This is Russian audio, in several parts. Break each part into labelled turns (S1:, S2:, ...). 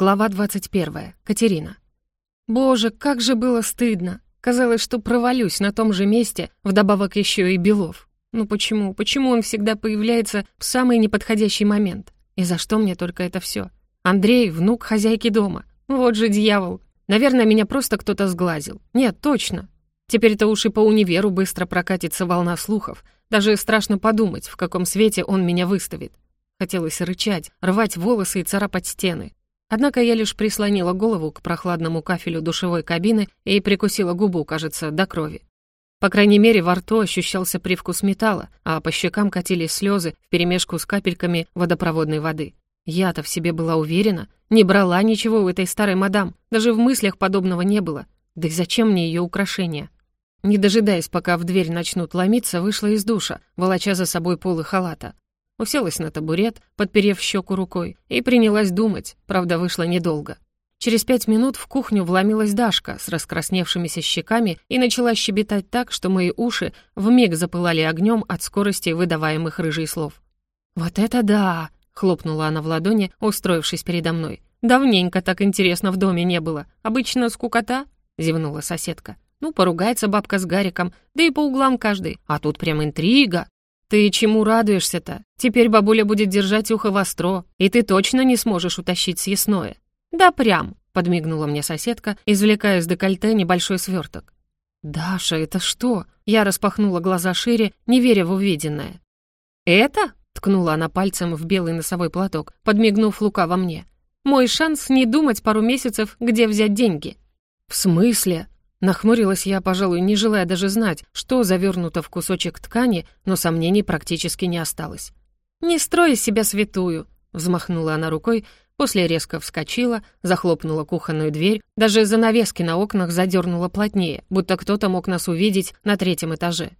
S1: Глава 21. Катерина. Боже, как же было стыдно. Казалось, что провалюсь на том же месте, вдобавок еще и Белов. Ну почему? Почему он всегда появляется в самый неподходящий момент? И за что мне только это все? Андрей — внук хозяйки дома. Вот же дьявол. Наверное, меня просто кто-то сглазил. Нет, точно. Теперь-то уж и по универу быстро прокатится волна слухов. Даже страшно подумать, в каком свете он меня выставит. Хотелось рычать, рвать волосы и царапать стены. Однако я лишь прислонила голову к прохладному кафелю душевой кабины и прикусила губу, кажется, до крови. По крайней мере, во рту ощущался привкус металла, а по щекам катились слезы вперемешку с капельками водопроводной воды. Я-то в себе была уверена, не брала ничего у этой старой мадам, даже в мыслях подобного не было. Да и зачем мне ее украшения? Не дожидаясь, пока в дверь начнут ломиться, вышла из душа, волоча за собой полы халата. Уселась на табурет, подперев щеку рукой, и принялась думать, правда, вышло недолго. Через пять минут в кухню вломилась Дашка с раскрасневшимися щеками и начала щебетать так, что мои уши вмиг запылали огнем от скорости выдаваемых рыжей слов. «Вот это да!» — хлопнула она в ладони, устроившись передо мной. «Давненько так интересно в доме не было. Обычно скукота?» — зевнула соседка. «Ну, поругается бабка с Гариком, да и по углам каждый. А тут прям интрига!» «Ты чему радуешься-то? Теперь бабуля будет держать ухо востро, и ты точно не сможешь утащить съестное». «Да прям», — подмигнула мне соседка, извлекая из декольте небольшой сверток. «Даша, это что?» Я распахнула глаза шире, не веря в увиденное. «Это?» — ткнула она пальцем в белый носовой платок, подмигнув лукаво мне. «Мой шанс не думать пару месяцев, где взять деньги». «В смысле?» Нахмурилась я, пожалуй, не желая даже знать, что завернуто в кусочек ткани, но сомнений практически не осталось. «Не строй себя святую!» — взмахнула она рукой, после резко вскочила, захлопнула кухонную дверь, даже занавески на окнах задернула плотнее, будто кто-то мог нас увидеть на третьем этаже.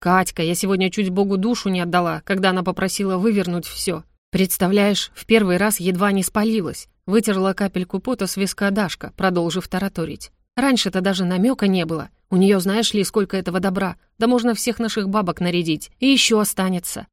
S1: «Катька, я сегодня чуть Богу душу не отдала, когда она попросила вывернуть все. Представляешь, в первый раз едва не спалилась. Вытерла капельку пота с виска Дашка, продолжив тараторить. Раньше-то даже намека не было. У нее знаешь ли, сколько этого добра. Да можно всех наших бабок нарядить. И еще останется.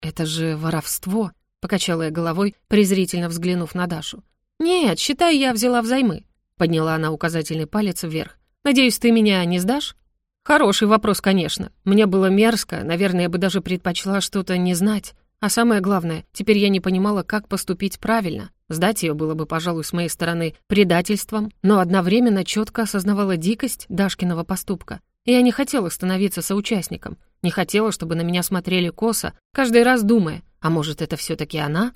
S1: Это же воровство, покачала я головой, презрительно взглянув на Дашу. Нет, считай, я взяла взаймы. Подняла она указательный палец вверх. Надеюсь, ты меня не сдашь? Хороший вопрос, конечно. Мне было мерзко, наверное, я бы даже предпочла что-то не знать. А самое главное, теперь я не понимала, как поступить правильно. Сдать ее было бы, пожалуй, с моей стороны предательством, но одновременно четко осознавала дикость Дашкиного поступка. Я не хотела становиться соучастником, не хотела, чтобы на меня смотрели косо, каждый раз думая, а может, это все таки она?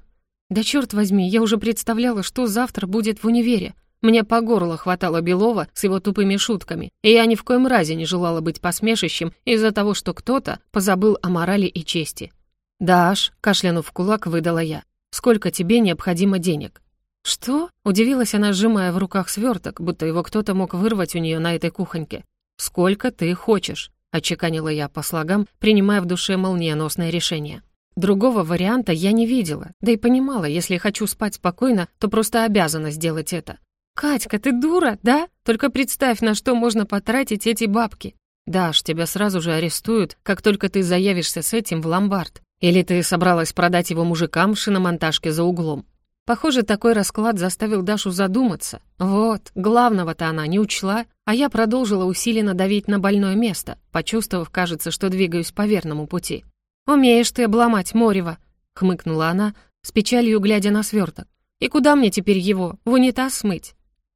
S1: Да черт возьми, я уже представляла, что завтра будет в универе. Мне по горло хватало Белова с его тупыми шутками, и я ни в коем разе не желала быть посмешищем из-за того, что кто-то позабыл о морали и чести. «Даш», — кашлянув в кулак, выдала я, «сколько тебе необходимо денег?» «Что?» — удивилась она, сжимая в руках сверток, будто его кто-то мог вырвать у нее на этой кухоньке. «Сколько ты хочешь?» — отчеканила я по слогам, принимая в душе молниеносное решение. Другого варианта я не видела, да и понимала, если хочу спать спокойно, то просто обязана сделать это. «Катька, ты дура, да? Только представь, на что можно потратить эти бабки. Даш, тебя сразу же арестуют, как только ты заявишься с этим в ломбард. Или ты собралась продать его мужикам в шиномонтажке за углом? Похоже, такой расклад заставил Дашу задуматься. Вот, главного-то она не учла, а я продолжила усиленно давить на больное место, почувствовав, кажется, что двигаюсь по верному пути. «Умеешь ты обломать, Морева!» — хмыкнула она, с печалью глядя на сверток. «И куда мне теперь его? В унитаз смыть?»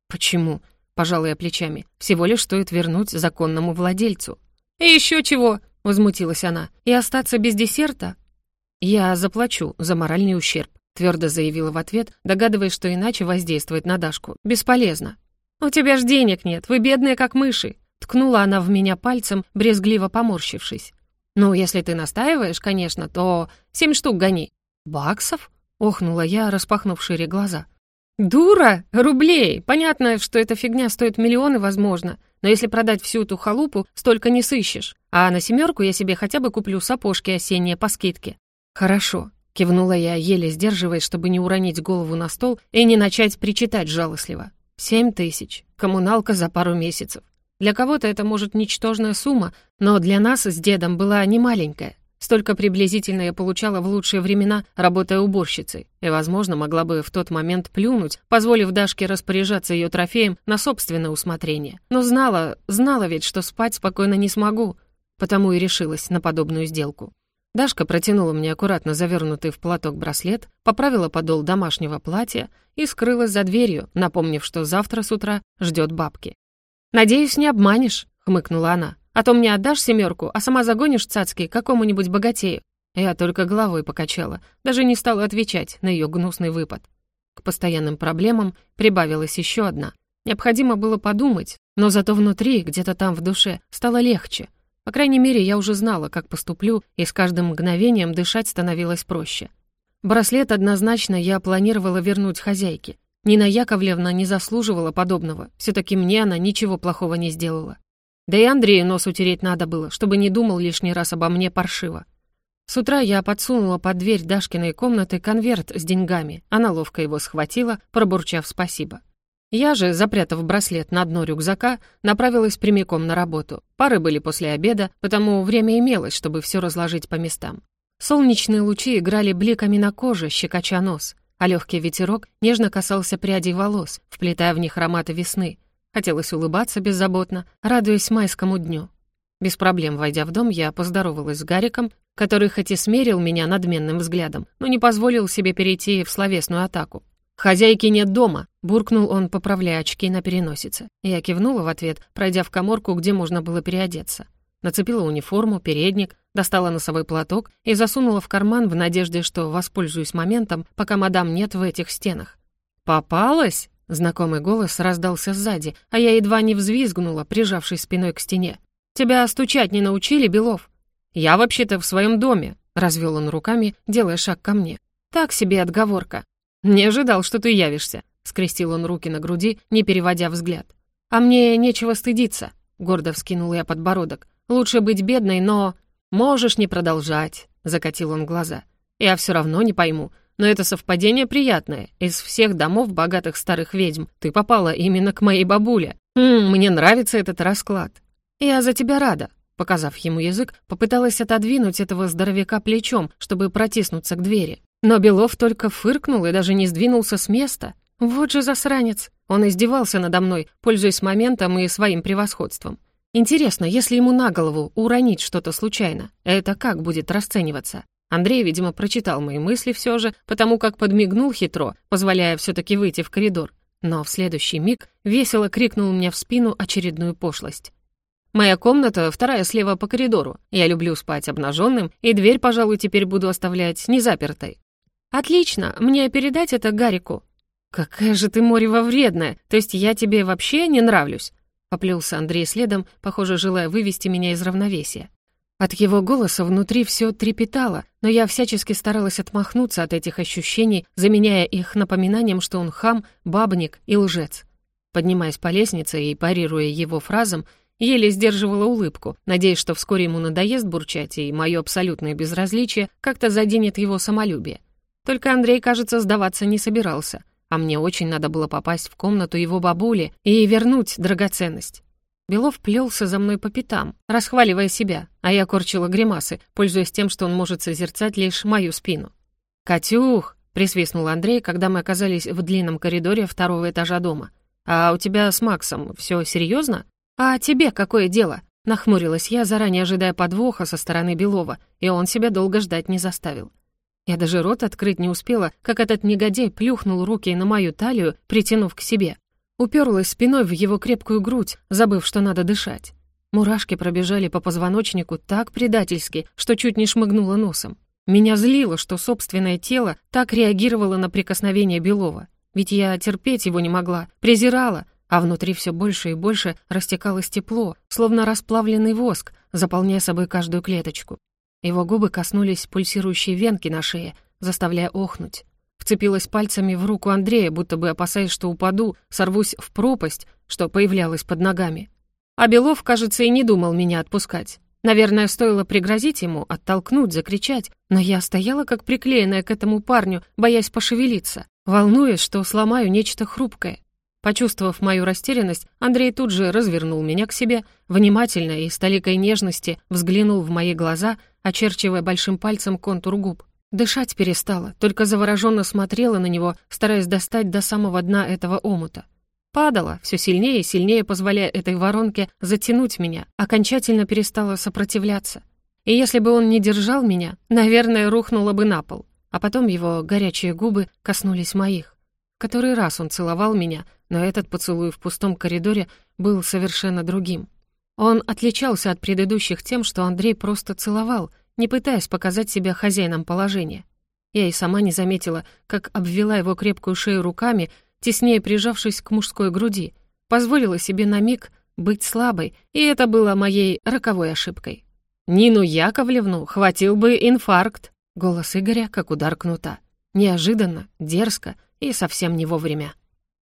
S1: «Почему?» — пожала я плечами. «Всего лишь стоит вернуть законному владельцу». «И еще чего?» — возмутилась она. «И остаться без десерта? «Я заплачу за моральный ущерб», — твердо заявила в ответ, догадываясь, что иначе воздействовать на Дашку. «Бесполезно». «У тебя ж денег нет, вы бедные как мыши», — ткнула она в меня пальцем, брезгливо поморщившись. «Ну, если ты настаиваешь, конечно, то семь штук гони». «Баксов?» — охнула я, распахнув шире глаза. «Дура! Рублей! Понятно, что эта фигня стоит миллионы, возможно, но если продать всю эту халупу, столько не сыщешь. А на семерку я себе хотя бы куплю сапожки осенние по скидке. «Хорошо», — кивнула я, еле сдерживаясь, чтобы не уронить голову на стол и не начать причитать жалостливо. «Семь тысяч. Коммуналка за пару месяцев. Для кого-то это, может, ничтожная сумма, но для нас с дедом была немаленькая. Столько приблизительно я получала в лучшие времена, работая уборщицей, и, возможно, могла бы в тот момент плюнуть, позволив Дашке распоряжаться ее трофеем на собственное усмотрение. Но знала, знала ведь, что спать спокойно не смогу, потому и решилась на подобную сделку. Дашка протянула мне аккуратно завернутый в платок браслет, поправила подол домашнего платья и скрылась за дверью, напомнив, что завтра с утра ждет бабки. «Надеюсь, не обманешь», — хмыкнула она. А то мне отдашь семерку, а сама загонишь цацки какому-нибудь богатею». Я только головой покачала, даже не стала отвечать на ее гнусный выпад. К постоянным проблемам прибавилась еще одна. Необходимо было подумать, но зато внутри, где-то там в душе, стало легче. По крайней мере, я уже знала, как поступлю, и с каждым мгновением дышать становилось проще. Браслет однозначно я планировала вернуть хозяйке. Нина Яковлевна не заслуживала подобного, все таки мне она ничего плохого не сделала. Да и Андрею нос утереть надо было, чтобы не думал лишний раз обо мне паршиво. С утра я подсунула под дверь Дашкиной комнаты конверт с деньгами. Она ловко его схватила, пробурчав спасибо. Я же, запрятав браслет на дно рюкзака, направилась прямиком на работу. Пары были после обеда, потому время имелось, чтобы все разложить по местам. Солнечные лучи играли бликами на коже, щекоча нос, а легкий ветерок нежно касался прядей волос, вплетая в них ароматы весны, Хотелось улыбаться беззаботно, радуясь майскому дню. Без проблем войдя в дом, я поздоровалась с Гариком, который хоть и смерил меня надменным взглядом, но не позволил себе перейти в словесную атаку. «Хозяйки нет дома», — буркнул он, поправляя очки на переносице. Я кивнула в ответ, пройдя в коморку, где можно было переодеться. Нацепила униформу, передник, достала носовой платок и засунула в карман в надежде, что воспользуюсь моментом, пока мадам нет в этих стенах. «Попалась?» Знакомый голос раздался сзади, а я едва не взвизгнула, прижавшись спиной к стене. «Тебя стучать не научили, Белов?» «Я вообще-то в своем доме», — развел он руками, делая шаг ко мне. «Так себе отговорка». «Не ожидал, что ты явишься», — скрестил он руки на груди, не переводя взгляд. «А мне нечего стыдиться», — гордо вскинул я подбородок. «Лучше быть бедной, но...» «Можешь не продолжать», — закатил он глаза. «Я все равно не пойму, но это совпадение приятное. Из всех домов богатых старых ведьм ты попала именно к моей бабуле. Хм, мне нравится этот расклад. Я за тебя рада. Показав ему язык, попыталась отодвинуть этого здоровяка плечом, чтобы протиснуться к двери. Но Белов только фыркнул и даже не сдвинулся с места. Вот же засранец. Он издевался надо мной, пользуясь моментом и своим превосходством. Интересно, если ему на голову уронить что-то случайно, это как будет расцениваться? Андрей, видимо, прочитал мои мысли все же, потому как подмигнул хитро, позволяя все-таки выйти в коридор. Но в следующий миг весело крикнул мне в спину очередную пошлость. «Моя комната вторая слева по коридору. Я люблю спать обнаженным, и дверь, пожалуй, теперь буду оставлять незапертой». «Отлично, мне передать это Гарику». «Какая же ты, Морева, вредная! То есть я тебе вообще не нравлюсь?» Поплелся Андрей следом, похоже, желая вывести меня из равновесия. От его голоса внутри все трепетало, но я всячески старалась отмахнуться от этих ощущений, заменяя их напоминанием, что он хам, бабник и лжец. Поднимаясь по лестнице и парируя его фразам, еле сдерживала улыбку, надеясь, что вскоре ему надоест бурчать, и мое абсолютное безразличие как-то заденет его самолюбие. Только Андрей, кажется, сдаваться не собирался, а мне очень надо было попасть в комнату его бабули и вернуть драгоценность. Белов плелся за мной по пятам, расхваливая себя, а я корчила гримасы, пользуясь тем, что он может созерцать лишь мою спину. «Катюх!» — присвистнул Андрей, когда мы оказались в длинном коридоре второго этажа дома. «А у тебя с Максом все серьезно? А тебе какое дело?» Нахмурилась я, заранее ожидая подвоха со стороны Белова, и он себя долго ждать не заставил. Я даже рот открыть не успела, как этот негодяй плюхнул руки на мою талию, притянув к себе. Уперлась спиной в его крепкую грудь, забыв, что надо дышать. Мурашки пробежали по позвоночнику так предательски, что чуть не шмыгнула носом. Меня злило, что собственное тело так реагировало на прикосновение Белова. Ведь я терпеть его не могла, презирала, а внутри все больше и больше растекалось тепло, словно расплавленный воск, заполняя собой каждую клеточку. Его губы коснулись пульсирующей венки на шее, заставляя охнуть. Вцепилась пальцами в руку Андрея, будто бы опасаясь, что упаду, сорвусь в пропасть, что появлялась под ногами. А Белов, кажется, и не думал меня отпускать. Наверное, стоило пригрозить ему, оттолкнуть, закричать, но я стояла как приклеенная к этому парню, боясь пошевелиться, волнуясь, что сломаю нечто хрупкое. Почувствовав мою растерянность, Андрей тут же развернул меня к себе, внимательно и с толикой нежности взглянул в мои глаза, очерчивая большим пальцем контур губ. Дышать перестала, только завороженно смотрела на него, стараясь достать до самого дна этого омута. Падала, все сильнее и сильнее позволяя этой воронке затянуть меня, окончательно перестала сопротивляться. И если бы он не держал меня, наверное, рухнула бы на пол. А потом его горячие губы коснулись моих. Который раз он целовал меня, но этот поцелуй в пустом коридоре был совершенно другим. Он отличался от предыдущих тем, что Андрей просто целовал, не пытаясь показать себя хозяином положения. Я и сама не заметила, как обвела его крепкую шею руками, теснее прижавшись к мужской груди, позволила себе на миг быть слабой, и это было моей роковой ошибкой. Нину Яковлевну хватил бы инфаркт. Голос Игоря, как удар кнута. Неожиданно, дерзко и совсем не вовремя.